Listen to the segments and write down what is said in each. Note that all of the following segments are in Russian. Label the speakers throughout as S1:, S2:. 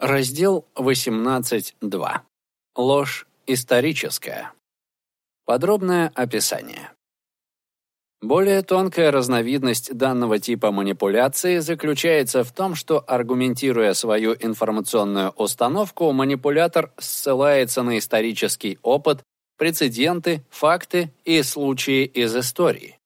S1: Раздел 18.2. Ложь историческая. Подробное описание. Более тонкая разновидность данного типа манипуляции заключается в том, что, аргументируя свою информационную установку, манипулятор ссылается на исторический опыт, прецеденты, факты и случаи из истории.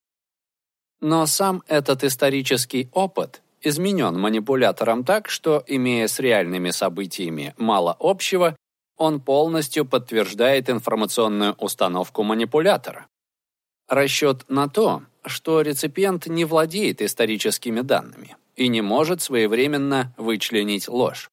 S1: Но сам этот исторический опыт изменен манипулятором так, что, имея с реальными событиями мало общего, он полностью подтверждает информационную установку манипулятора. Расчет на то, что реципиент не владеет историческими данными и не может своевременно вычленить ложь.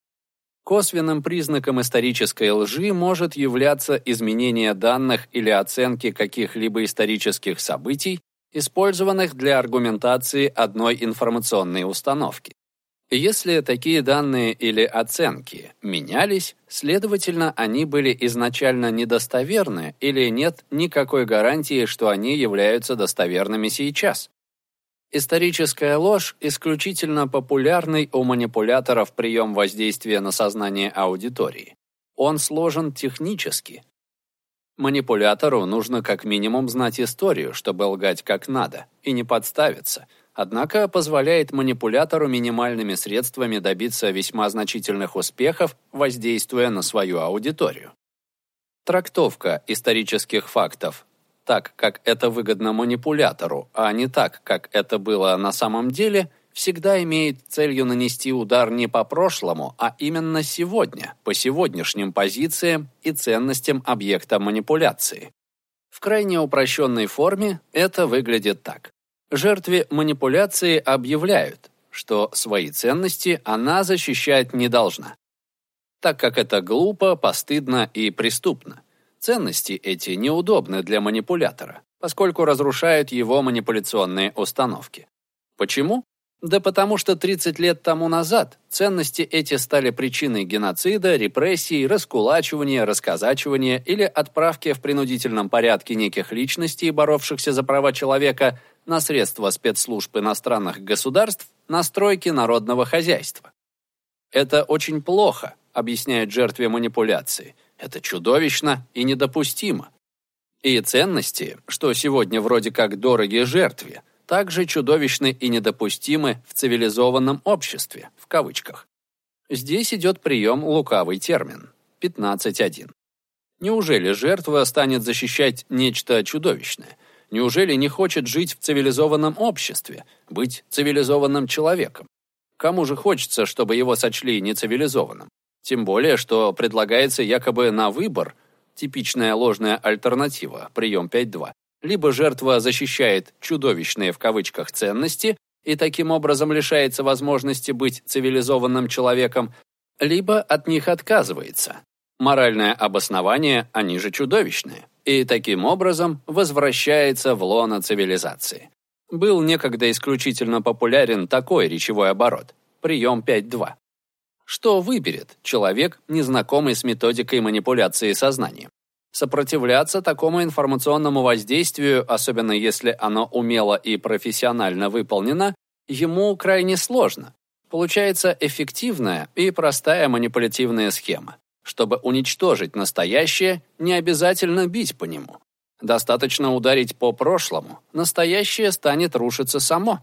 S1: Косвенным признаком исторической лжи может являться изменение данных или оценки каких-либо исторических событий использованных для аргументации одной информационной установки. Если такие данные или оценки менялись, следовательно, они были изначально недостоверны или нет никакой гарантии, что они являются достоверными сейчас. Историческая ложь – исключительно популярный у манипуляторов прием воздействия на сознание аудитории. Он сложен технически, Манипулятору нужно как минимум знать историю, чтобы лгать как надо, и не подставиться. Однако позволяет манипулятору минимальными средствами добиться весьма значительных успехов, воздействуя на свою аудиторию. Трактовка исторических фактов так, как это выгодно манипулятору, а не так, как это было на самом деле – всегда имеет целью нанести удар не по прошлому, а именно сегодня, по сегодняшним позициям и ценностям объекта манипуляции. В крайне упрощенной форме это выглядит так. Жертве манипуляции объявляют, что свои ценности она защищать не должна, так как это глупо, постыдно и преступно. Ценности эти неудобны для манипулятора, поскольку разрушают его манипуляционные установки. Почему? Да потому что 30 лет тому назад ценности эти стали причиной геноцида, репрессий, раскулачивания, расказачивания или отправки в принудительном порядке неких личностей, боровшихся за права человека, на средства спецслужб иностранных государств, на стройки народного хозяйства. Это очень плохо, объясняет жертве манипуляции. Это чудовищно и недопустимо. И ценности, что сегодня вроде как дороги жертве – также чудовищны и недопустимы в цивилизованном обществе, в кавычках. Здесь идет прием лукавый термин, 15.1. Неужели жертва станет защищать нечто чудовищное? Неужели не хочет жить в цивилизованном обществе, быть цивилизованным человеком? Кому же хочется, чтобы его сочли нецивилизованным? Тем более, что предлагается якобы на выбор, типичная ложная альтернатива, прием 5.2, либо жертва защищает «чудовищные» в кавычках ценности и таким образом лишается возможности быть цивилизованным человеком, либо от них отказывается. Моральное обоснование, они же чудовищные, и таким образом возвращается в лоно цивилизации. Был некогда исключительно популярен такой речевой оборот – прием 5.2. Что выберет человек, незнакомый с методикой манипуляции сознанием? Сопротивляться такому информационному воздействию, особенно если оно умело и профессионально выполнено, ему крайне сложно. Получается эффективная и простая манипулятивная схема. Чтобы уничтожить настоящее, не обязательно бить по нему. Достаточно ударить по прошлому, настоящее станет рушиться само.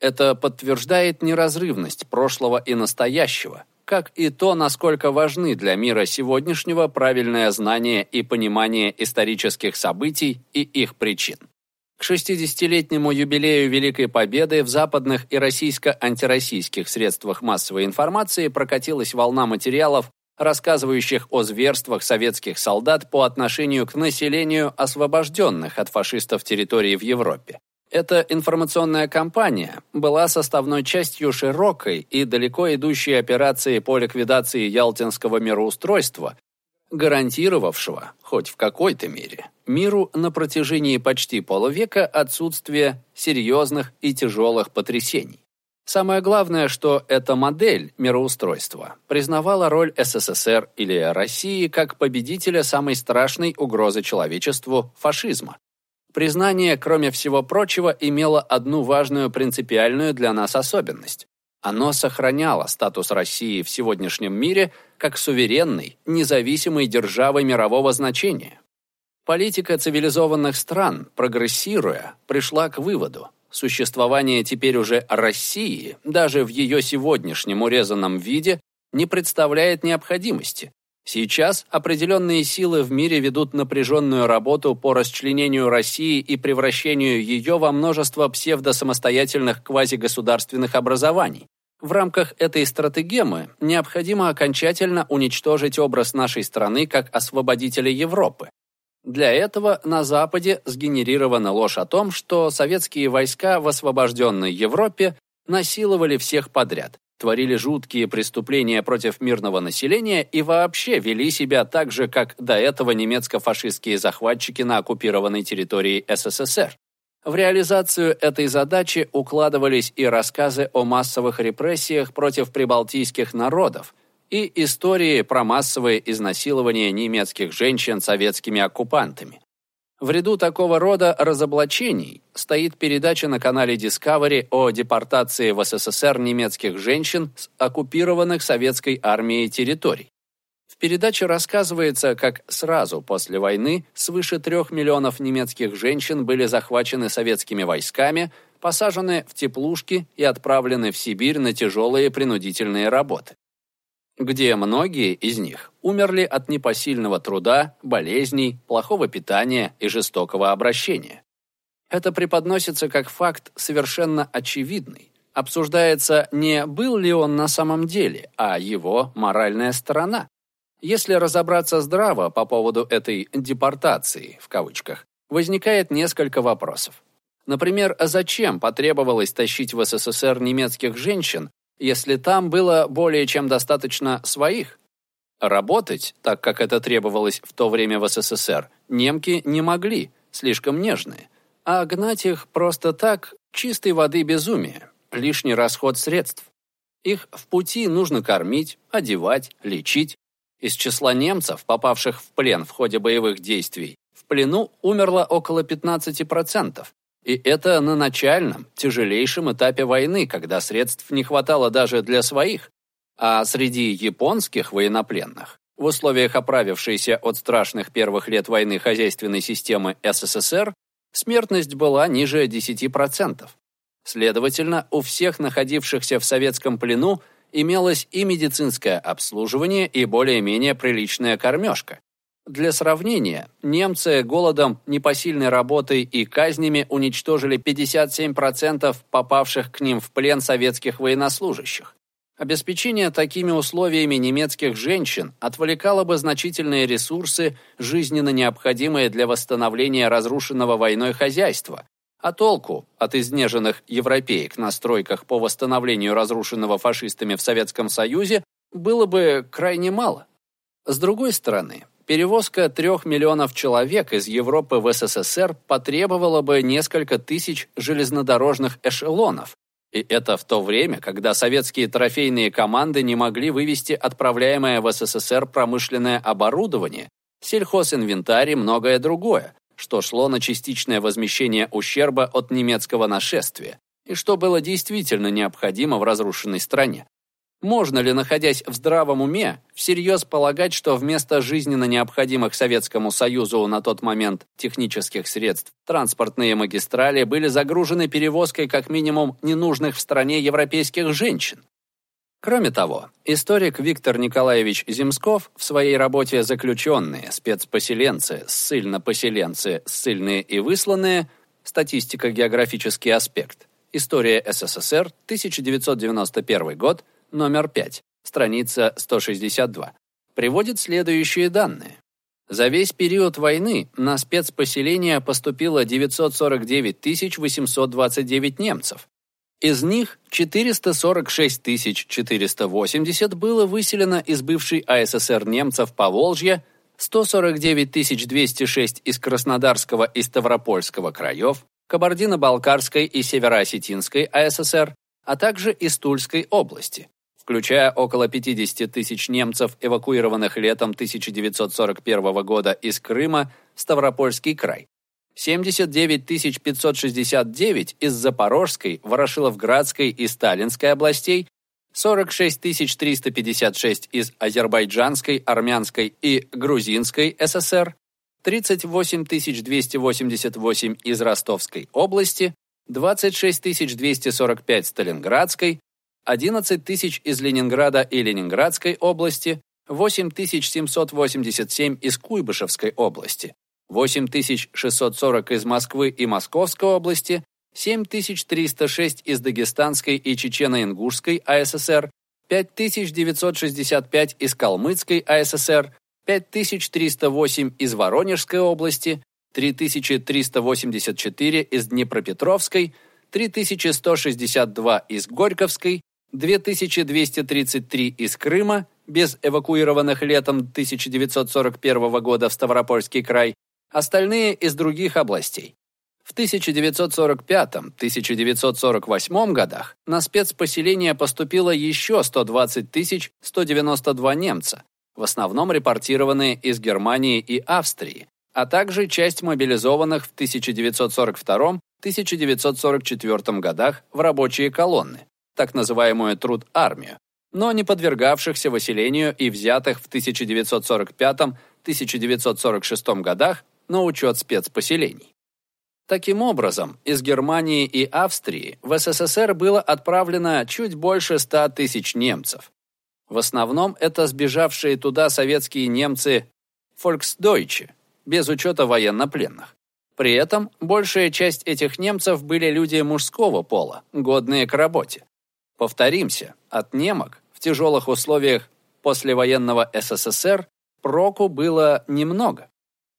S1: Это подтверждает неразрывность прошлого и настоящего, как и то, насколько важны для мира сегодняшнего правильное знание и понимание исторических событий и их причин. К 60-летнему юбилею Великой Победы в западных и российско-антироссийских средствах массовой информации прокатилась волна материалов, рассказывающих о зверствах советских солдат по отношению к населению освобожденных от фашистов территорий в Европе. Эта информационная кампания была составной частью широкой и далеко идущей операции по ликвидации ялтинского мироустройства, гарантировавшего, хоть в какой-то мере, миру на протяжении почти полувека отсутствие серьезных и тяжелых потрясений. Самое главное, что эта модель мироустройства признавала роль СССР или России как победителя самой страшной угрозы человечеству – фашизма, Признание, кроме всего прочего, имело одну важную принципиальную для нас особенность. Оно сохраняло статус России в сегодняшнем мире как суверенной, независимой державы мирового значения. Политика цивилизованных стран, прогрессируя, пришла к выводу, существование теперь уже России, даже в ее сегодняшнем урезанном виде, не представляет необходимости. Сейчас определенные силы в мире ведут напряженную работу по расчленению России и превращению ее во множество псевдосамостоятельных квазигосударственных образований. В рамках этой стратегемы необходимо окончательно уничтожить образ нашей страны как освободителя Европы. Для этого на Западе сгенерирована ложь о том, что советские войска в освобожденной Европе насиловали всех подряд, творили жуткие преступления против мирного населения и вообще вели себя так же, как до этого немецко-фашистские захватчики на оккупированной территории СССР. В реализацию этой задачи укладывались и рассказы о массовых репрессиях против прибалтийских народов, и истории про массовое изнасилование немецких женщин советскими оккупантами. В ряду такого рода разоблачений стоит передача на канале Discovery о депортации в СССР немецких женщин с оккупированных советской армией территорий. В передаче рассказывается, как сразу после войны свыше трех миллионов немецких женщин были захвачены советскими войсками, посажены в теплушки и отправлены в Сибирь на тяжелые принудительные работы, где многие из них умерли от непосильного труда, болезней, плохого питания и жестокого обращения. Это преподносится как факт совершенно очевидный. Обсуждается не был ли он на самом деле, а его моральная сторона. Если разобраться здраво по поводу этой «депортации», в кавычках, возникает несколько вопросов. Например, зачем потребовалось тащить в СССР немецких женщин, если там было более чем достаточно своих? Работать, так как это требовалось в то время в СССР, немки не могли, слишком нежные. А гнать их просто так – чистой воды безумие, лишний расход средств. Их в пути нужно кормить, одевать, лечить, из числа немцев, попавших в плен в ходе боевых действий, в плену умерло около 15%. И это на начальном, тяжелейшем этапе войны, когда средств не хватало даже для своих. А среди японских военнопленных, в условиях оправившейся от страшных первых лет войны хозяйственной системы СССР, смертность была ниже 10%. Следовательно, у всех находившихся в советском плену имелось и медицинское обслуживание, и более-менее приличная кормежка. Для сравнения, немцы голодом, непосильной работой и казнями уничтожили 57% попавших к ним в плен советских военнослужащих. Обеспечение такими условиями немецких женщин отвлекало бы значительные ресурсы, жизненно необходимые для восстановления разрушенного войной хозяйства, а толку от изнеженных европеек на стройках по восстановлению разрушенного фашистами в Советском Союзе было бы крайне мало. С другой стороны, перевозка трех миллионов человек из Европы в СССР потребовала бы несколько тысяч железнодорожных эшелонов, и это в то время, когда советские трофейные команды не могли вывести отправляемое в СССР промышленное оборудование, сельхозинвентарь и многое другое, что шло на частичное возмещение ущерба от немецкого нашествия и что было действительно необходимо в разрушенной стране. Можно ли, находясь в здравом уме, всерьез полагать, что вместо жизненно необходимых Советскому Союзу на тот момент технических средств транспортные магистрали были загружены перевозкой как минимум ненужных в стране европейских женщин? Кроме того, историк Виктор Николаевич Земсков в своей работе «Заключенные, спецпоселенцы, ссыльно-поселенцы, ссыльные и высланные. Статистико-географический аспект. История СССР, 1991 год, номер 5, страница 162, приводит следующие данные. За весь период войны на спецпоселения поступило 949 829 немцев, из них 446 480 было выселено из бывшей АССР немцев по Волжье, 149 206 из Краснодарского и Ставропольского краев, Кабардино-Балкарской и Североосетинской АССР, а также из Тульской области, включая около 50 тысяч немцев, эвакуированных летом 1941 года из Крыма в Ставропольский край. 79 569 из Запорожской, Ворошиловградской и Сталинской областей 46 356 из Азербайджанской, Армянской и Грузинской ССР, 38 288 из Ростовской области, 26 245 Сталинградской, 11 тысяч из Ленинграда и Ленинградской области, 8 787 из Куйбышевской области, 8 640 из Москвы и Московской области, 7306 из Дагестанской и Чечено-Ингушской АССР, 5965 из Калмыцкой АССР, 5308 из Воронежской области, 3384 из Днепропетровской, 3162 из Горьковской, 2233 из Крыма, без эвакуированных летом 1941 года в Ставропольский край, остальные из других областей. В 1945-1948 годах на спецпоселение поступило еще 120 192 немца, в основном репортированные из Германии и Австрии, а также часть мобилизованных в 1942-1944 годах в рабочие колонны, так называемую труд-армию, но не подвергавшихся выселению и взятых в 1945-1946 годах на учет спецпоселений. Таким образом, из Германии и Австрии в СССР было отправлено чуть больше 100 тысяч немцев. В основном это сбежавшие туда советские немцы «Volksdeutsche», без учета военнопленных. При этом большая часть этих немцев были люди мужского пола, годные к работе. Повторимся, от немок в тяжелых условиях послевоенного СССР проку было немного.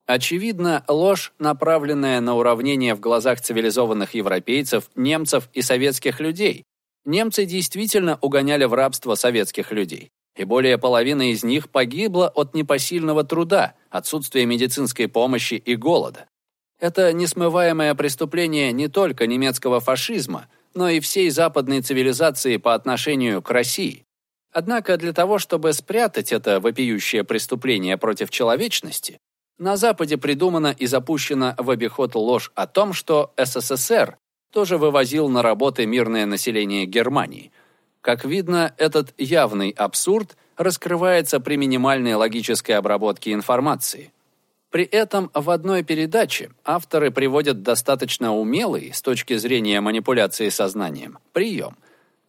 S1: Очевидно, ложь, направленная на уравнение в глазах цивилизованных европейцев, немцев и советских людей. Немцы действительно угоняли в рабство советских людей, и более половины из них погибло от непосильного труда, отсутствия медицинской помощи и голода. Это несмываемое преступление не только немецкого фашизма, но и всей западной цивилизации по отношению к России. Однако для того, чтобы спрятать это вопиющее преступление против человечности, на Западе придумана и запущена в обиход ложь о том, что СССР тоже вывозил на работы мирное население Германии. Как видно, этот явный абсурд раскрывается при минимальной логической обработке информации. При этом в одной передаче авторы приводят достаточно умелый, с точки зрения манипуляции сознанием, прием.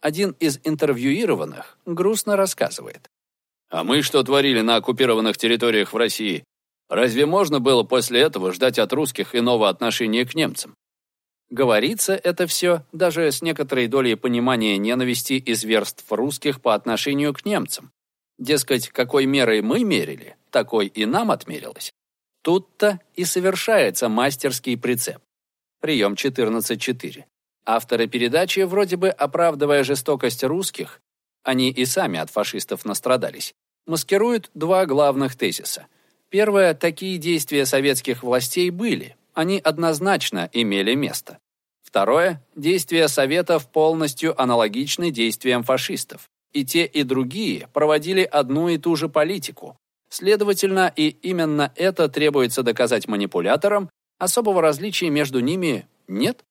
S1: Один из интервьюированных грустно рассказывает. «А мы что творили на оккупированных территориях в России? Разве можно было после этого ждать от русских иного отношения к немцам? Говорится это все даже с некоторой долей понимания ненависти и зверств русских по отношению к немцам. Дескать, какой мерой мы мерили, такой и нам отмерилось. Тут-то и совершается мастерский прицеп. Прием 14.4. Авторы передачи, вроде бы оправдывая жестокость русских, они и сами от фашистов настрадались, маскируют два главных тезиса – Первое, такие действия советских властей были, они однозначно имели место. Второе, действия Советов полностью аналогичны действиям фашистов. И те, и другие проводили одну и ту же политику. Следовательно, и именно это требуется доказать манипуляторам, особого различия между ними нет.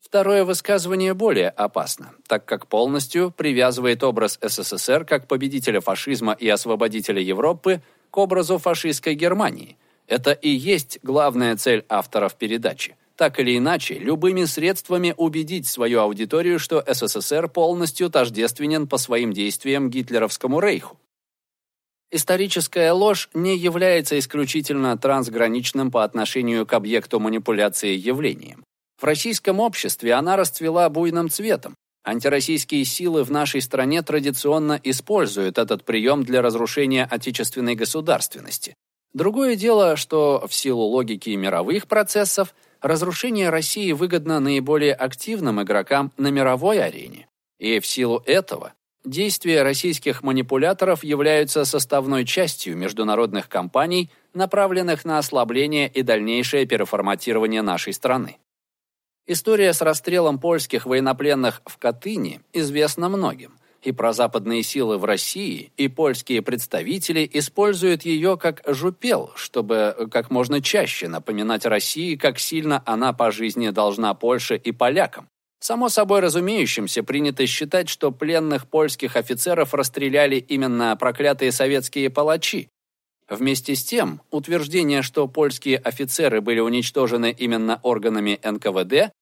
S1: Второе высказывание более опасно, так как полностью привязывает образ СССР как победителя фашизма и освободителя Европы к образу фашистской Германии. Это и есть главная цель авторов передачи. Так или иначе, любыми средствами убедить свою аудиторию, что СССР полностью тождественен по своим действиям гитлеровскому рейху. Историческая ложь не является исключительно трансграничным по отношению к объекту манипуляции явлением. В российском обществе она расцвела буйным цветом, Антироссийские силы в нашей стране традиционно используют этот прием для разрушения отечественной государственности. Другое дело, что в силу логики мировых процессов разрушение России выгодно наиболее активным игрокам на мировой арене. И в силу этого действия российских манипуляторов являются составной частью международных кампаний, направленных на ослабление и дальнейшее переформатирование нашей страны. История с расстрелом польских военнопленных в Катыни известна многим, и прозападные силы в России и польские представители используют ее как жупел, чтобы как можно чаще напоминать России, как сильно она по жизни должна Польше и полякам. Само собой разумеющимся принято считать, что пленных польских офицеров расстреляли именно проклятые советские палачи. Вместе с тем, утверждение, что польские офицеры были уничтожены именно органами НКВД,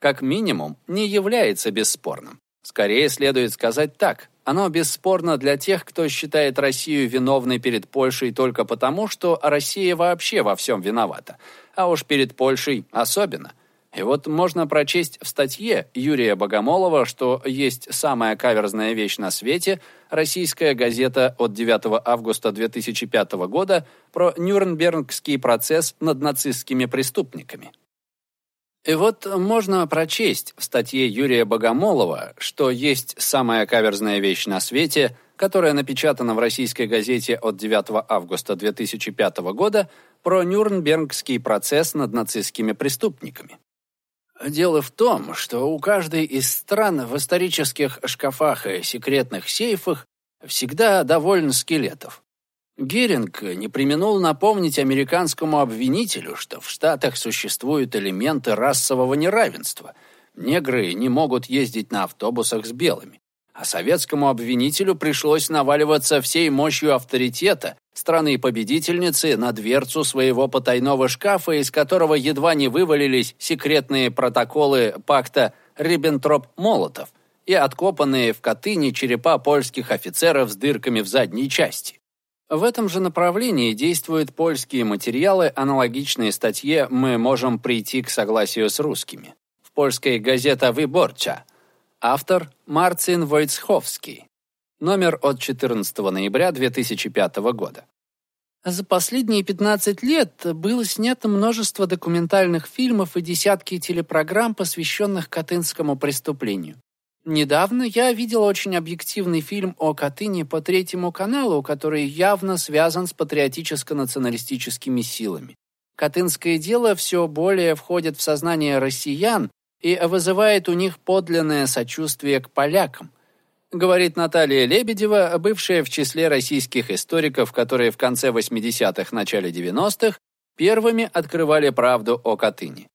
S1: как минимум, не является бесспорным. Скорее следует сказать так. Оно бесспорно для тех, кто считает Россию виновной перед Польшей только потому, что Россия вообще во всем виновата. А уж перед Польшей особенно. И вот можно прочесть в статье Юрия Богомолова, что есть самая каверзная вещь на свете, российская газета от 9 августа 2005 года про Нюрнбергский процесс над нацистскими преступниками. И вот можно прочесть в статье Юрия Богомолова, что есть самая каверзная вещь на свете, которая напечатана в российской газете от 9 августа 2005 года про Нюрнбергский процесс над нацистскими преступниками. Дело в том, что у каждой из стран в исторических шкафах и секретных сейфах всегда довольно скелетов. Геринг не применул напомнить американскому обвинителю, что в Штатах существуют элементы расового неравенства. Негры не могут ездить на автобусах с белыми. А советскому обвинителю пришлось наваливаться всей мощью авторитета страны-победительницы на дверцу своего потайного шкафа, из которого едва не вывалились секретные протоколы пакта Риббентроп-Молотов и откопанные в Катыни черепа польских офицеров с дырками в задней части. В этом же направлении действуют польские материалы, аналогичные статье «Мы можем прийти к согласию с русскими». В польской газета «Выборча». Автор Марцин Войцховский. Номер от 14 ноября 2005 года. За последние 15 лет было снято множество документальных фильмов и десятки телепрограмм, посвященных Катынскому преступлению. Недавно я видел очень объективный фильм о Катыни по третьему каналу, который явно связан с патриотическо-националистическими силами. Катынское дело все более входит в сознание россиян и вызывает у них подлинное сочувствие к полякам, говорит Наталья Лебедева, бывшая в числе российских историков, которые в конце 80-х, начале 90-х первыми открывали правду о Катыни.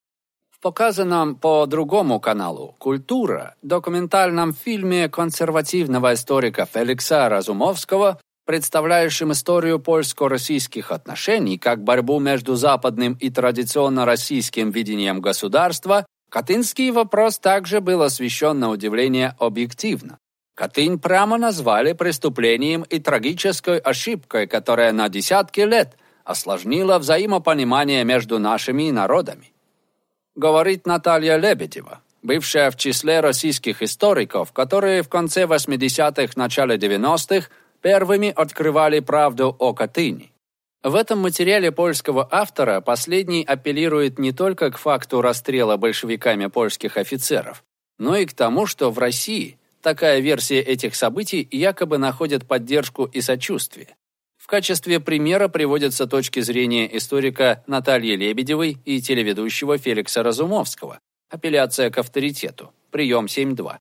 S1: В показанном по другому каналу «Культура» документальном фильме консервативного историка Феликса Разумовского, представляющем историю польско-российских отношений как борьбу между западным и традиционно российским видением государства, Катынский вопрос также был освещен на удивление объективно. Катынь прямо назвали преступлением и трагической ошибкой, которая на десятки лет осложнила взаимопонимание между нашими народами говорит Наталья Лебедева, бывшая в числе российских историков, которые в конце 80-х, начале 90-х первыми открывали правду о Катыни. В этом материале польского автора последний апеллирует не только к факту расстрела большевиками польских офицеров, но и к тому, что в России такая версия этих событий якобы находит поддержку и сочувствие. В качестве примера приводятся точки зрения историка Натальи Лебедевой и телеведущего Феликса Разумовского. Апелляция к авторитету. Прием 7.2.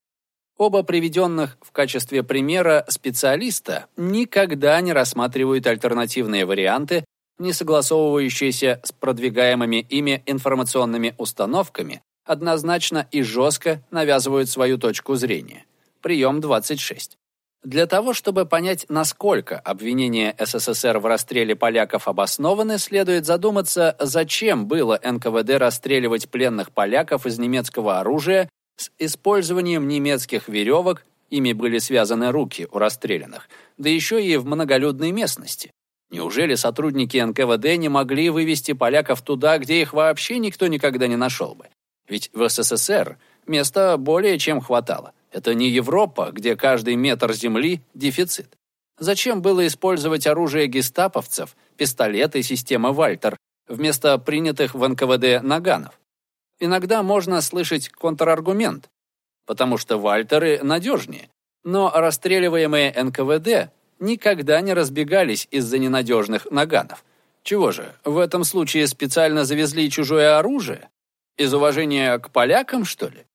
S1: Оба приведенных в качестве примера специалиста никогда не рассматривают альтернативные варианты, не согласовывающиеся с продвигаемыми ими информационными установками, однозначно и жестко навязывают свою точку зрения. Прием 26. Для того, чтобы понять, насколько обвинения СССР в расстреле поляков обоснованы, следует задуматься, зачем было НКВД расстреливать пленных поляков из немецкого оружия с использованием немецких веревок, ими были связаны руки у расстрелянных, да еще и в многолюдной местности. Неужели сотрудники НКВД не могли вывести поляков туда, где их вообще никто никогда не нашел бы? Ведь в СССР места более чем хватало. Это не Европа, где каждый метр земли – дефицит. Зачем было использовать оружие гестаповцев, пистолеты системы «Вальтер» вместо принятых в НКВД наганов? Иногда можно слышать контраргумент, потому что «Вальтеры» надежнее, но расстреливаемые НКВД никогда не разбегались из-за ненадежных наганов. Чего же, в этом случае специально завезли чужое оружие? Из уважения к полякам, что ли?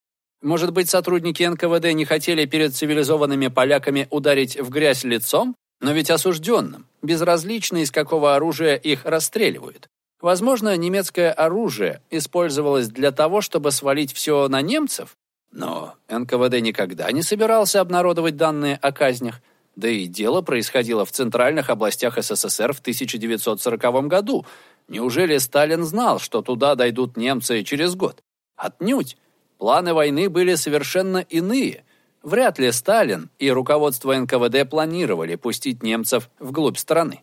S1: Может быть, сотрудники НКВД не хотели перед цивилизованными поляками ударить в грязь лицом? Но ведь осужденным, безразлично из какого оружия их расстреливают. Возможно, немецкое оружие использовалось для того, чтобы свалить все на немцев? Но НКВД никогда не собирался обнародовать данные о казнях, да и дело происходило в центральных областях СССР в 1940 году. Неужели Сталин знал, что туда дойдут немцы через год? Отнюдь. Планы войны были совершенно иные. Вряд ли Сталин и руководство НКВД планировали пустить немцев вглубь страны.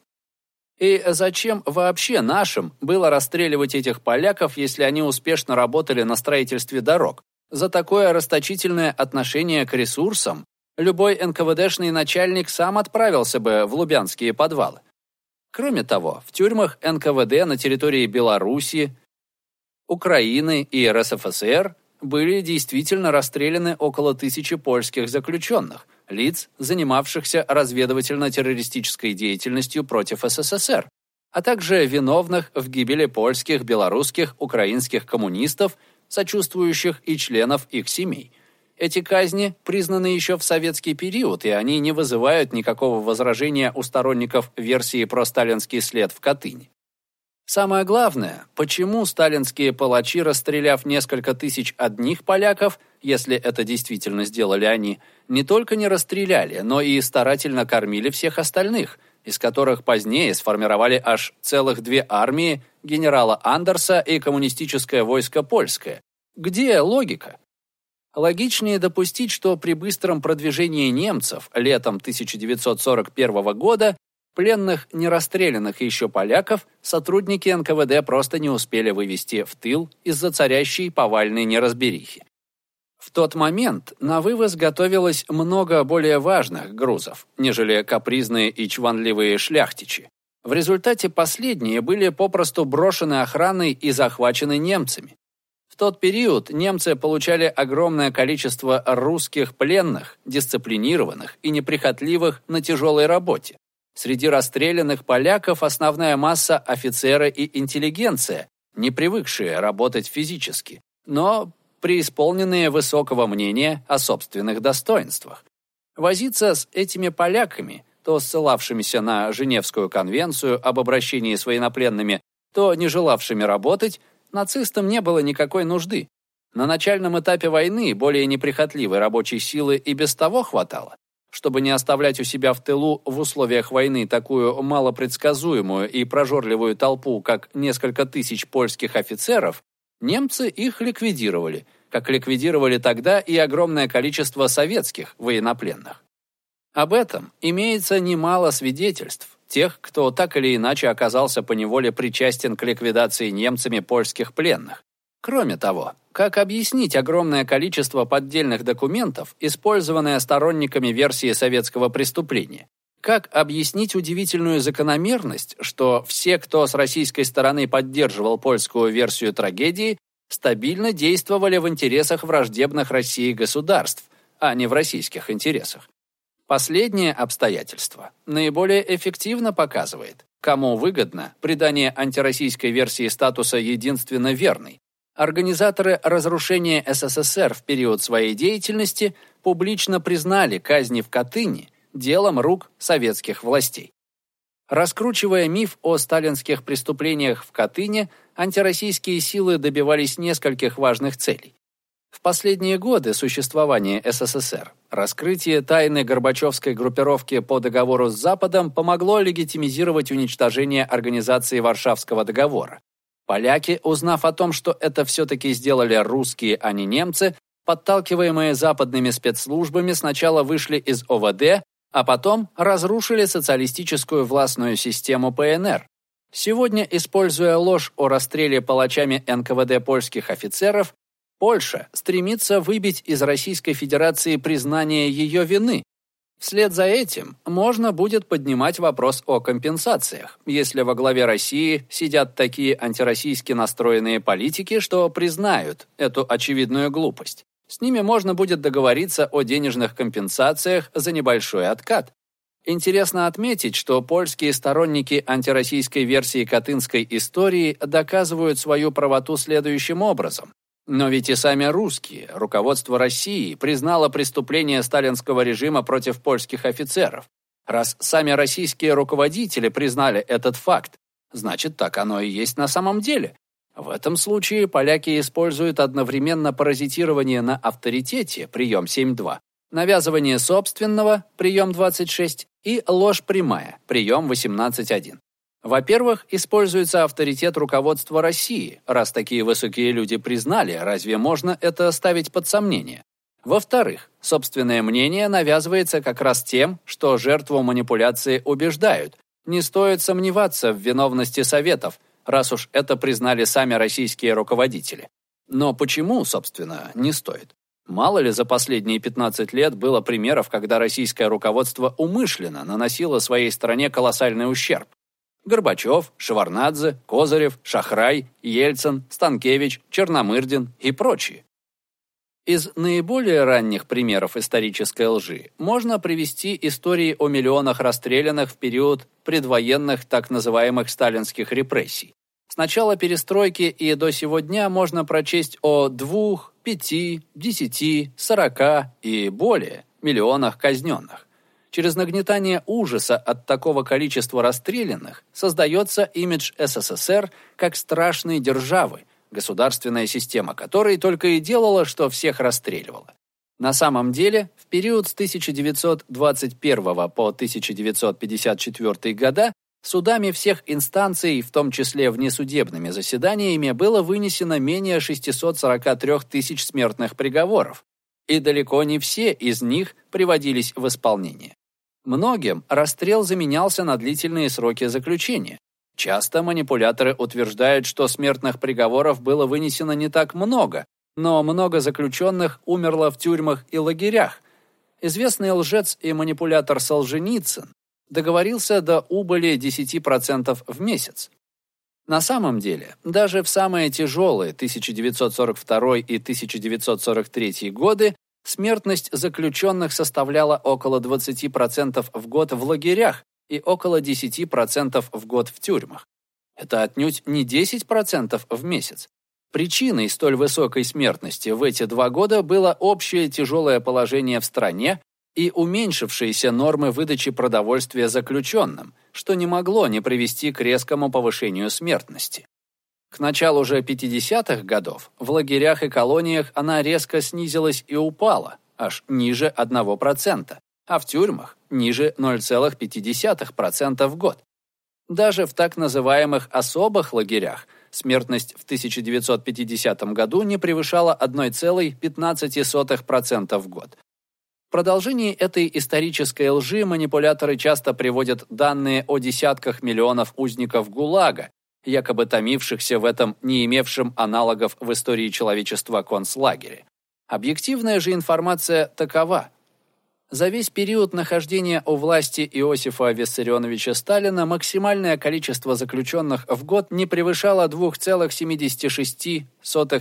S1: И зачем вообще нашим было расстреливать этих поляков, если они успешно работали на строительстве дорог? За такое расточительное отношение к ресурсам любой НКВДшный начальник сам отправился бы в лубянские подвалы. Кроме того, в тюрьмах НКВД на территории Беларуси, Украины и РСФСР были действительно расстреляны около тысячи польских заключенных, лиц, занимавшихся разведывательно-террористической деятельностью против СССР, а также виновных в гибели польских, белорусских, украинских коммунистов, сочувствующих и членов их семей – эти казни признаны еще в советский период, и они не вызывают никакого возражения у сторонников версии про сталинский след в Катыни. Самое главное, почему сталинские палачи, расстреляв несколько тысяч одних поляков, если это действительно сделали они, не только не расстреляли, но и старательно кормили всех остальных, из которых позднее сформировали аж целых две армии генерала Андерса и коммунистическое войско польское. Где логика? Логичнее допустить, что при быстром продвижении немцев летом 1941 года пленных, не расстрелянных еще поляков, сотрудники НКВД просто не успели вывести в тыл из-за царящей повальной неразберихи. В тот момент на вывоз готовилось много более важных грузов, нежели капризные и чванливые шляхтичи. В результате последние были попросту брошены охраной и захвачены немцами тот период немцы получали огромное количество русских пленных, дисциплинированных и неприхотливых на тяжелой работе. Среди расстрелянных поляков основная масса офицеры и интеллигенция, не привыкшие работать физически, но преисполненные высокого мнения о собственных достоинствах. Возиться с этими поляками, то ссылавшимися на Женевскую конвенцию об обращении с военнопленными, то не желавшими работать, нацистам не было никакой нужды. На начальном этапе войны более неприхотливой рабочей силы и без того хватало. Чтобы не оставлять у себя в тылу в условиях войны такую малопредсказуемую и прожорливую толпу, как несколько тысяч польских офицеров, немцы их ликвидировали, как ликвидировали тогда и огромное количество советских военнопленных. Об этом имеется немало свидетельств, тех, кто так или иначе оказался поневоле причастен к ликвидации немцами польских пленных. Кроме того, как объяснить огромное количество поддельных документов, использованное сторонниками версии советского преступления? Как объяснить удивительную закономерность, что все, кто с российской стороны поддерживал польскую версию трагедии, стабильно действовали в интересах враждебных России государств, а не в российских интересах? Последнее обстоятельство наиболее эффективно показывает, кому выгодно придание антироссийской версии статуса единственно верной. Организаторы разрушения СССР в период своей деятельности публично признали казни в Катыни делом рук советских властей. Раскручивая миф о сталинских преступлениях в Катыни, антироссийские силы добивались нескольких важных целей. В последние годы существования СССР раскрытие тайны Горбачевской группировки по договору с Западом помогло легитимизировать уничтожение организации Варшавского договора. Поляки, узнав о том, что это все-таки сделали русские, а не немцы, подталкиваемые западными спецслужбами, сначала вышли из ОВД, а потом разрушили социалистическую властную систему ПНР. Сегодня, используя ложь о расстреле палачами НКВД польских офицеров, Польша стремится выбить из Российской Федерации признание ее вины. Вслед за этим можно будет поднимать вопрос о компенсациях, если во главе России сидят такие антироссийски настроенные политики, что признают эту очевидную глупость. С ними можно будет договориться о денежных компенсациях за небольшой откат. Интересно отметить, что польские сторонники антироссийской версии катынской истории доказывают свою правоту следующим образом. Но ведь и сами русские, руководство России, признало преступление сталинского режима против польских офицеров. Раз сами российские руководители признали этот факт, значит, так оно и есть на самом деле. В этом случае поляки используют одновременно паразитирование на авторитете, прием 7.2, навязывание собственного, прием 26, и ложь прямая, прием 18.1. Во-первых, используется авторитет руководства России. Раз такие высокие люди признали, разве можно это ставить под сомнение? Во-вторых, собственное мнение навязывается как раз тем, что жертву манипуляции убеждают. Не стоит сомневаться в виновности советов, раз уж это признали сами российские руководители. Но почему, собственно, не стоит? Мало ли за последние 15 лет было примеров, когда российское руководство умышленно наносило своей стране колоссальный ущерб. Горбачев, Шеварнадзе, Козырев, Шахрай, Ельцин, Станкевич, Черномырдин и прочие. Из наиболее ранних примеров исторической лжи можно привести истории о миллионах расстрелянных в период предвоенных так называемых сталинских репрессий. С начала перестройки и до сего дня можно прочесть о двух, пяти, десяти, сорока и более миллионах казненных. Через нагнетание ужаса от такого количества расстрелянных создается имидж СССР как страшной державы, государственная система которой только и делала, что всех расстреливала. На самом деле, в период с 1921 по 1954 года судами всех инстанций, в том числе внесудебными заседаниями, было вынесено менее 643 тысяч смертных приговоров, и далеко не все из них приводились в исполнение. Многим расстрел заменялся на длительные сроки заключения, Часто манипуляторы утверждают, что смертных приговоров было вынесено не так много, но много заключенных умерло в тюрьмах и лагерях. Известный лжец и манипулятор Солженицын договорился до убыли 10% в месяц. На самом деле, даже в самые тяжелые 1942 и 1943 годы смертность заключенных составляла около 20% в год в лагерях, и около 10% в год в тюрьмах. Это отнюдь не 10% в месяц. Причиной столь высокой смертности в эти два года было общее тяжелое положение в стране и уменьшившиеся нормы выдачи продовольствия заключенным, что не могло не привести к резкому повышению смертности. К началу уже 50-х годов в лагерях и колониях она резко снизилась и упала, аж ниже 1%, а в тюрьмах ниже 0,5% в год. Даже в так называемых особых лагерях смертность в 1950 году не превышала 1,15% в год. В продолжении этой исторической лжи манипуляторы часто приводят данные о десятках миллионов узников ГУЛАГа, якобы томившихся в этом не имевшем аналогов в истории человечества концлагере. Объективная же информация такова – за весь период нахождения у власти Иосифа Виссарионовича Сталина максимальное количество заключенных в год не превышало 2,76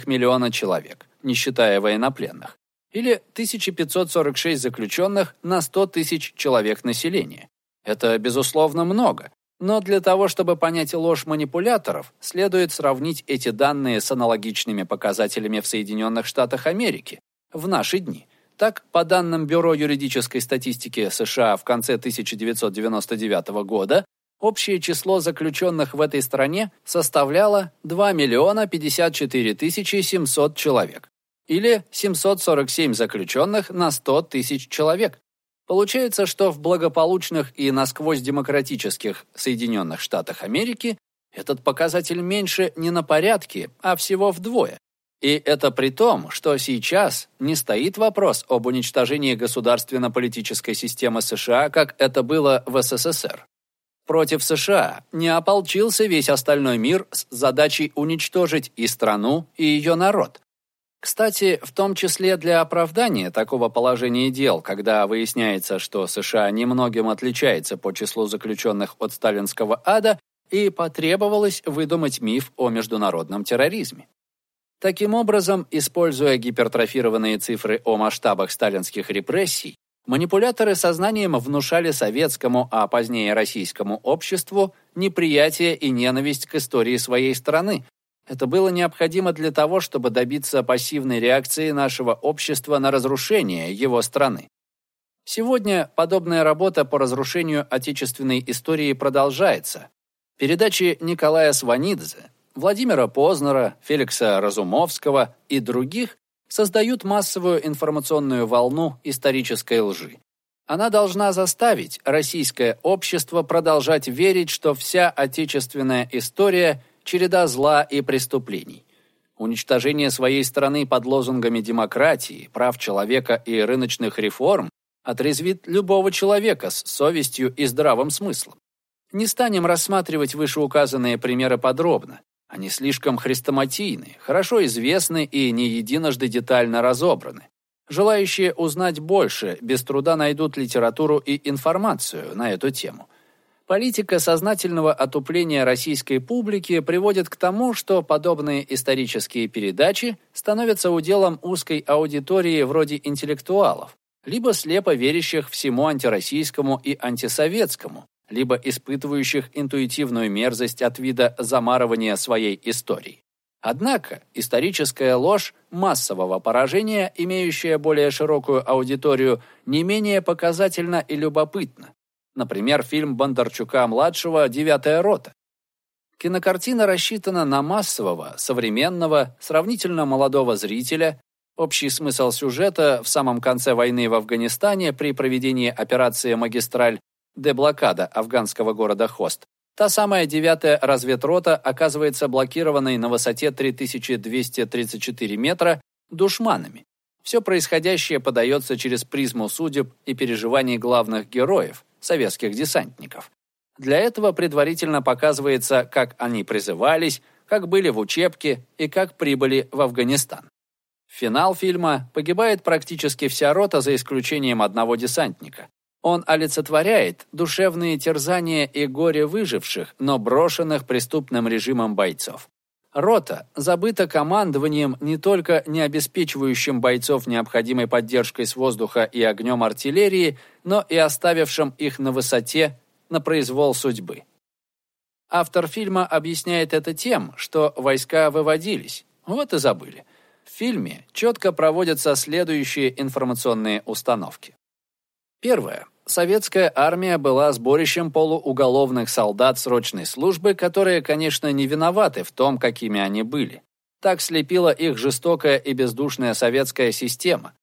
S1: миллиона человек, не считая военнопленных, или 1546 заключенных на 100 тысяч человек населения. Это, безусловно, много, но для того, чтобы понять ложь манипуляторов, следует сравнить эти данные с аналогичными показателями в Соединенных Штатах Америки в наши дни – так, по данным Бюро юридической статистики США в конце 1999 года, общее число заключенных в этой стране составляло 2 миллиона 54 тысячи 700 человек, или 747 заключенных на 100 тысяч человек. Получается, что в благополучных и насквозь демократических Соединенных Штатах Америки этот показатель меньше не на порядке, а всего вдвое. И это при том, что сейчас не стоит вопрос об уничтожении государственно-политической системы США, как это было в СССР. Против США не ополчился весь остальной мир с задачей уничтожить и страну, и ее народ. Кстати, в том числе для оправдания такого положения дел, когда выясняется, что США немногим отличается по числу заключенных от сталинского ада, и потребовалось выдумать миф о международном терроризме. Таким образом, используя гипертрофированные цифры о масштабах сталинских репрессий, манипуляторы сознанием внушали советскому, а позднее российскому обществу неприятие и ненависть к истории своей страны. Это было необходимо для того, чтобы добиться пассивной реакции нашего общества на разрушение его страны. Сегодня подобная работа по разрушению отечественной истории продолжается. Передачи Николая Сванидзе Владимира Познера, Феликса Разумовского и других создают массовую информационную волну исторической лжи. Она должна заставить российское общество продолжать верить, что вся отечественная история – череда зла и преступлений. Уничтожение своей страны под лозунгами демократии, прав человека и рыночных реформ отрезвит любого человека с совестью и здравым смыслом. Не станем рассматривать вышеуказанные примеры подробно. Они слишком хрестоматийны, хорошо известны и не единожды детально разобраны. Желающие узнать больше без труда найдут литературу и информацию на эту тему. Политика сознательного отупления российской публики приводит к тому, что подобные исторические передачи становятся уделом узкой аудитории вроде интеллектуалов, либо слепо верящих всему антироссийскому и антисоветскому, либо испытывающих интуитивную мерзость от вида замарывания своей истории. Однако историческая ложь массового поражения, имеющая более широкую аудиторию, не менее показательна и любопытна. Например, фильм Бондарчука-младшего «Девятая рота». Кинокартина рассчитана на массового, современного, сравнительно молодого зрителя. Общий смысл сюжета в самом конце войны в Афганистане при проведении операции «Магистраль» деблокада афганского города Хост. Та самая девятая разведрота оказывается блокированной на высоте 3234 метра душманами. Все происходящее подается через призму судеб и переживаний главных героев, советских десантников. Для этого предварительно показывается, как они призывались, как были в учебке и как прибыли в Афганистан. В финал фильма погибает практически вся рота за исключением одного десантника. Он олицетворяет душевные терзания и горе выживших, но брошенных преступным режимом бойцов. Рота забыта командованием, не только не обеспечивающим бойцов необходимой поддержкой с воздуха и огнем артиллерии, но и оставившим их на высоте на произвол судьбы. Автор фильма объясняет это тем, что войска выводились, вот и забыли. В фильме четко проводятся следующие информационные установки. Первое. Советская армия была сборищем полууголовных солдат срочной службы, которые, конечно, не виноваты в том, какими они были. Так слепила их жестокая и бездушная советская система.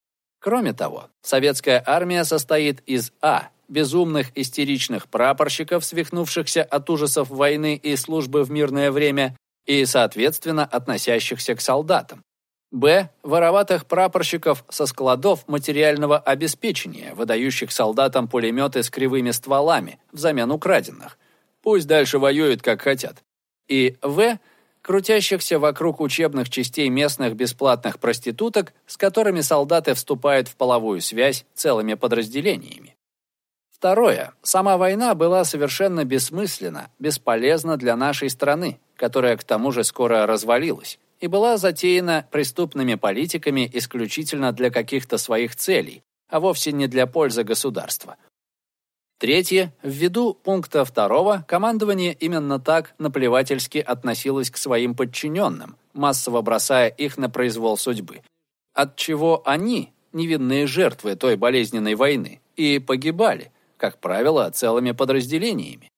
S1: Кроме того, советская армия состоит из а. безумных истеричных прапорщиков, свихнувшихся от ужасов войны и службы в мирное время, и, соответственно, относящихся к солдатам. Б. Вороватых прапорщиков со складов материального обеспечения, выдающих солдатам пулеметы с кривыми стволами взамен украденных. Пусть дальше воюют, как хотят. И В. Крутящихся вокруг учебных частей местных бесплатных проституток, с которыми солдаты вступают в половую связь целыми подразделениями. Второе. Сама война была совершенно бессмысленна, бесполезна для нашей страны, которая к тому же скоро развалилась и была затеяна преступными политиками исключительно для каких-то своих целей, а вовсе не для пользы государства. Третье. Ввиду пункта второго, командование именно так наплевательски относилось к своим подчиненным, массово бросая их на произвол судьбы. От чего они, невинные жертвы той болезненной войны, и погибали, как правило, целыми подразделениями.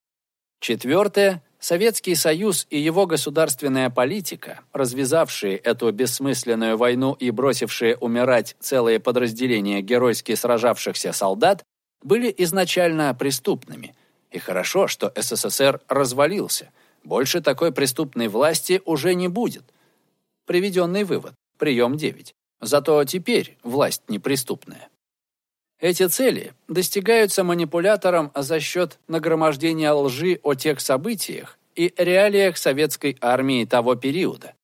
S1: Четвертое. Советский Союз и его государственная политика, развязавшие эту бессмысленную войну и бросившие умирать целые подразделения геройски сражавшихся солдат, были изначально преступными. И хорошо, что СССР развалился. Больше такой преступной власти уже не будет. Приведенный вывод. Прием 9. Зато теперь власть неприступная. Эти цели достигаются манипулятором за счет нагромождения лжи о тех событиях и реалиях советской армии того периода.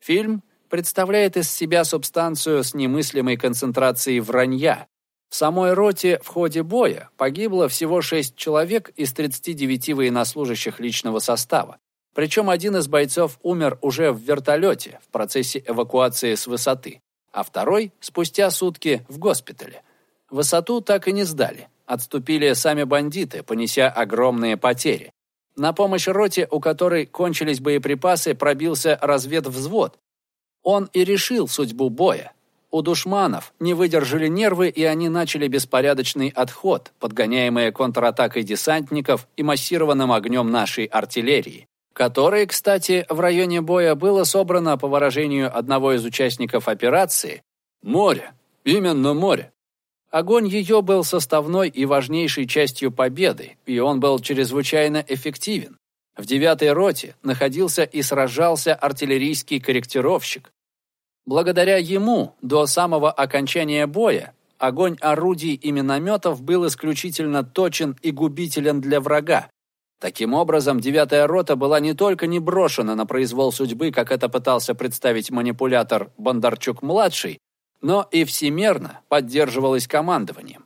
S1: Фильм представляет из себя субстанцию с немыслимой концентрацией вранья. В самой роте в ходе боя погибло всего 6 человек из 39 военнослужащих личного состава. Причем один из бойцов умер уже в вертолете в процессе эвакуации с высоты, а второй спустя сутки в госпитале. Высоту так и не сдали. Отступили сами бандиты, понеся огромные потери. На помощь роте, у которой кончились боеприпасы, пробился разведвзвод. Он и решил судьбу боя. У душманов не выдержали нервы, и они начали беспорядочный отход, подгоняемые контратакой десантников и массированным огнем нашей артиллерии. которое, кстати, в районе боя было собрано, по выражению одного из участников операции, «море, именно море». Огонь ее был составной и важнейшей частью победы, и он был чрезвычайно эффективен. В девятой роте находился и сражался артиллерийский корректировщик. Благодаря ему до самого окончания боя огонь орудий и минометов был исключительно точен и губителен для врага. Таким образом, девятая рота была не только не брошена на произвол судьбы, как это пытался представить манипулятор Бондарчук-младший, но и всемерно поддерживалась командованием.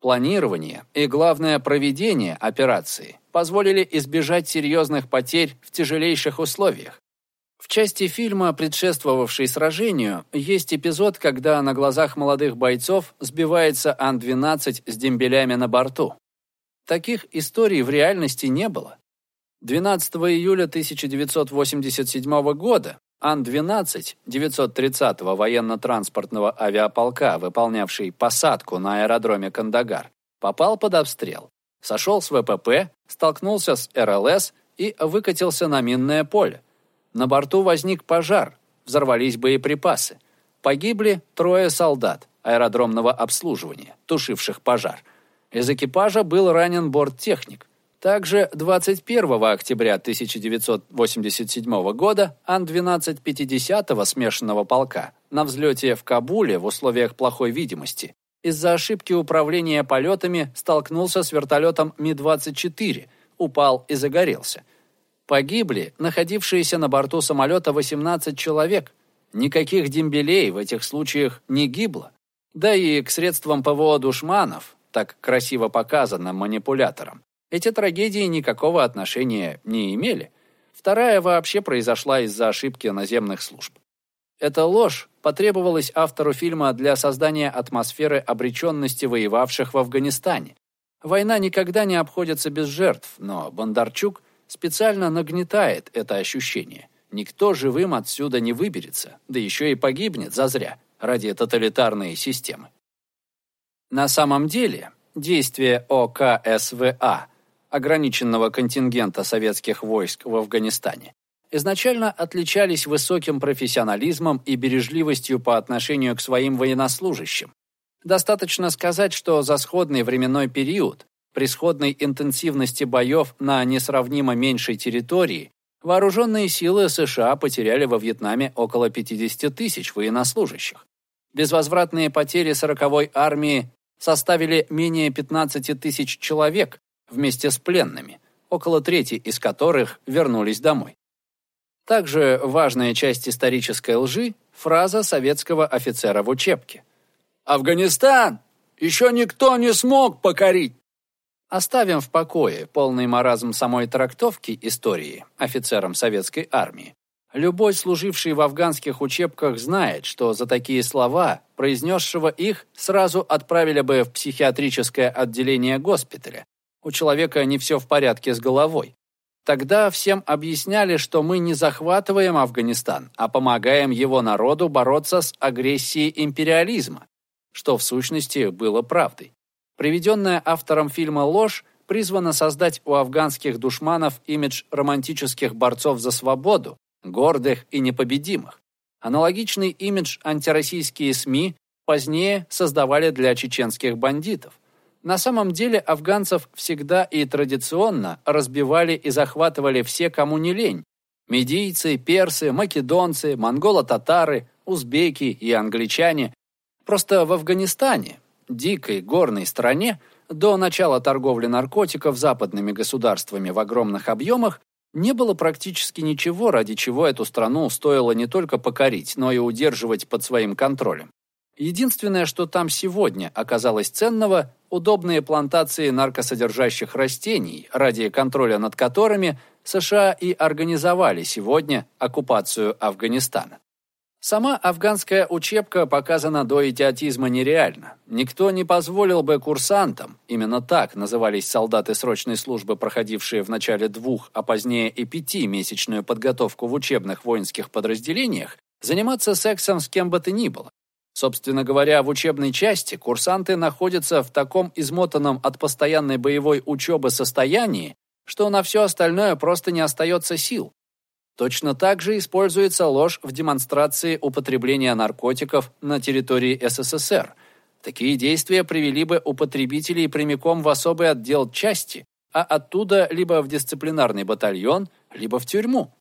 S1: Планирование и, главное, проведение операции позволили избежать серьезных потерь в тяжелейших условиях. В части фильма, предшествовавшей сражению, есть эпизод, когда на глазах молодых бойцов сбивается Ан-12 с дембелями на борту. Таких историй в реальности не было. 12 июля 1987 года Ан-12 930-го военно-транспортного авиаполка, выполнявший посадку на аэродроме Кандагар, попал под обстрел, сошел с ВПП, столкнулся с РЛС и выкатился на минное поле. На борту возник пожар, взорвались боеприпасы. Погибли трое солдат аэродромного обслуживания, тушивших пожар. Из экипажа был ранен борттехник. Также 21 октября 1987 года Ан-12 50-го смешанного полка на взлете в Кабуле в условиях плохой видимости из-за ошибки управления полетами столкнулся с вертолетом Ми-24, упал и загорелся. Погибли находившиеся на борту самолета 18 человек. Никаких дембелей в этих случаях не гибло. Да и к средствам ПВО душманов, так красиво показано манипулятором, эти трагедии никакого отношения не имели. Вторая вообще произошла из-за ошибки наземных служб. Эта ложь потребовалась автору фильма для создания атмосферы обреченности воевавших в Афганистане. Война никогда не обходится без жертв, но Бондарчук специально нагнетает это ощущение. Никто живым отсюда не выберется, да еще и погибнет зазря ради тоталитарной системы. На самом деле, действия ОКСВА ограниченного контингента советских войск в Афганистане, изначально отличались высоким профессионализмом и бережливостью по отношению к своим военнослужащим. Достаточно сказать, что за сходный временной период, при сходной интенсивности боев на несравнимо меньшей территории, вооруженные силы США потеряли во Вьетнаме около 50 тысяч военнослужащих. Безвозвратные потери 40-й армии составили менее 15 тысяч человек, вместе с пленными, около трети из которых вернулись домой. Также важная часть исторической лжи – фраза советского офицера в учебке. «Афганистан еще никто не смог покорить!» Оставим в покое полный маразм самой трактовки истории офицерам советской армии. Любой служивший в афганских учебках знает, что за такие слова, произнесшего их, сразу отправили бы в психиатрическое отделение госпиталя, у человека не все в порядке с головой. Тогда всем объясняли, что мы не захватываем Афганистан, а помогаем его народу бороться с агрессией империализма, что в сущности было правдой. Приведенная автором фильма ложь призвана создать у афганских душманов имидж романтических борцов за свободу, гордых и непобедимых. Аналогичный имидж антироссийские СМИ позднее создавали для чеченских бандитов. На самом деле афганцев всегда и традиционно разбивали и захватывали все, кому не лень. Медийцы, персы, македонцы, монголо-татары, узбеки и англичане. Просто в Афганистане, дикой горной стране, до начала торговли наркотиков западными государствами в огромных объемах не было практически ничего, ради чего эту страну стоило не только покорить, но и удерживать под своим контролем. Единственное, что там сегодня оказалось ценного – удобные плантации наркосодержащих растений, ради контроля над которыми США и организовали сегодня оккупацию Афганистана. Сама афганская учебка показана до идиотизма нереально. Никто не позволил бы курсантам, именно так назывались солдаты срочной службы, проходившие в начале двух, а позднее и пяти месячную подготовку в учебных воинских подразделениях, заниматься сексом с кем бы то ни было. Собственно говоря, в учебной части курсанты находятся в таком измотанном от постоянной боевой учебы состоянии, что на все остальное просто не остается сил. Точно так же используется ложь в демонстрации употребления наркотиков на территории СССР. Такие действия привели бы употребителей прямиком в особый отдел части, а оттуда либо в дисциплинарный батальон, либо в тюрьму.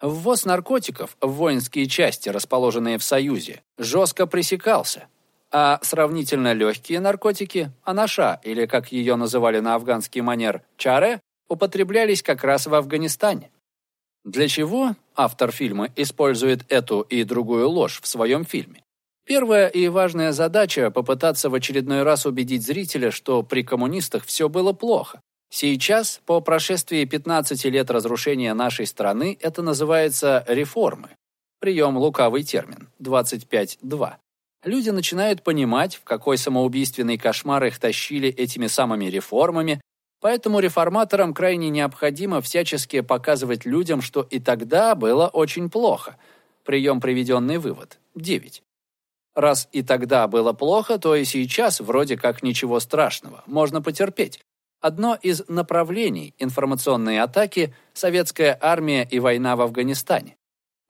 S1: Ввоз наркотиков в воинские части, расположенные в Союзе, жестко пресекался, а сравнительно легкие наркотики, анаша, или как ее называли на афганский манер, чаре, употреблялись как раз в Афганистане. Для чего автор фильма использует эту и другую ложь в своем фильме? Первая и важная задача – попытаться в очередной раз убедить зрителя, что при коммунистах все было плохо. Сейчас, по прошествии 15 лет разрушения нашей страны, это называется реформы. Прием – лукавый термин, 25.2. Люди начинают понимать, в какой самоубийственный кошмар их тащили этими самыми реформами, Поэтому реформаторам крайне необходимо всячески показывать людям, что и тогда было очень плохо. Прием приведенный вывод. 9. Раз и тогда было плохо, то и сейчас вроде как ничего страшного, можно потерпеть. Одно из направлений информационной атаки – советская армия и война в Афганистане.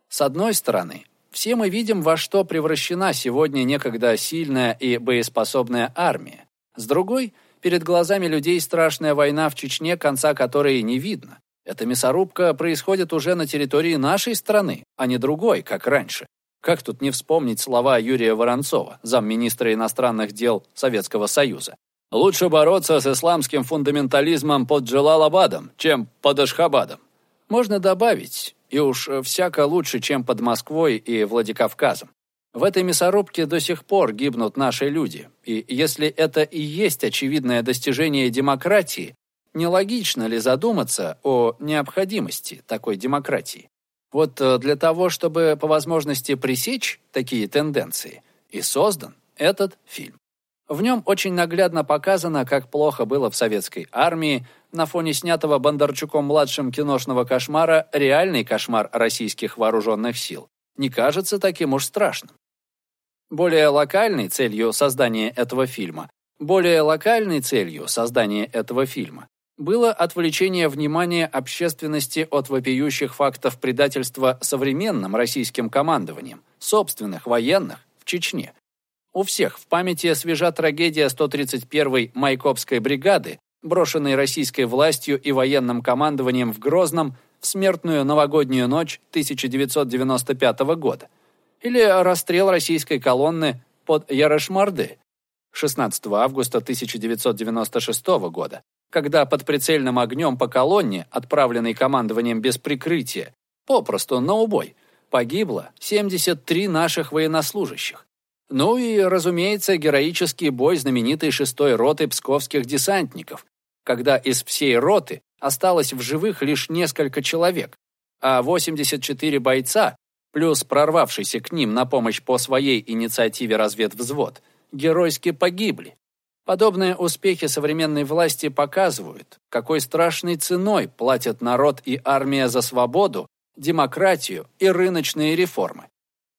S1: С одной стороны, все мы видим, во что превращена сегодня некогда сильная и боеспособная армия. С другой – Перед глазами людей страшная война в Чечне, конца которой не видно. Эта мясорубка происходит уже на территории нашей страны, а не другой, как раньше. Как тут не вспомнить слова Юрия Воронцова, замминистра иностранных дел Советского Союза? «Лучше бороться с исламским фундаментализмом под Джалалабадом, чем под Ашхабадом». Можно добавить, и уж всяко лучше, чем под Москвой и Владикавказом. В этой мясорубке до сих пор гибнут наши люди, и если это и есть очевидное достижение демократии, нелогично ли задуматься о необходимости такой демократии? Вот э, для того, чтобы по возможности пресечь такие тенденции, и создан этот фильм. В нем очень наглядно показано, как плохо было в советской армии, на фоне снятого Бондарчуком-младшим киношного кошмара реальный кошмар российских вооруженных сил не кажется таким уж страшным. Более локальной целью создания этого фильма, более локальной целью создания этого фильма было отвлечение внимания общественности от вопиющих фактов предательства современным российским командованием, собственных военных в Чечне. У всех в памяти свежа трагедия 131-й Майкопской бригады, брошенной российской властью и военным командованием в Грозном в смертную новогоднюю ночь 1995 года – или расстрел российской колонны под Ярошмарды 16 августа 1996 года, когда под прицельным огнем по колонне, отправленной командованием без прикрытия, попросту на убой, погибло 73 наших военнослужащих. Ну и, разумеется, героический бой знаменитой шестой роты псковских десантников, когда из всей роты осталось в живых лишь несколько человек, а 84 бойца плюс прорвавшийся к ним на помощь по своей инициативе разведвзвод, геройски погибли. Подобные успехи современной власти показывают, какой страшной ценой платят народ и армия за свободу, демократию и рыночные реформы.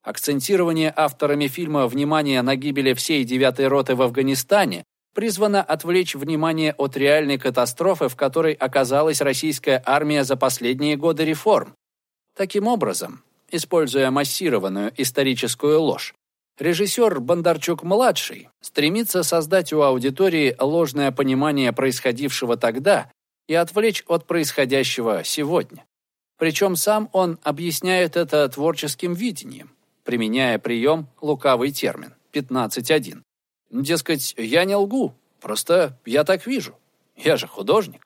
S1: Акцентирование авторами фильма внимания на гибели всей девятой роты в Афганистане призвано отвлечь внимание от реальной катастрофы, в которой оказалась российская армия за последние годы реформ. Таким образом, используя массированную историческую ложь. Режиссер Бондарчук-младший стремится создать у аудитории ложное понимание происходившего тогда и отвлечь от происходящего сегодня. Причем сам он объясняет это творческим видением, применяя прием «лукавый термин» 15.1. Дескать, я не лгу, просто я так вижу. Я же художник.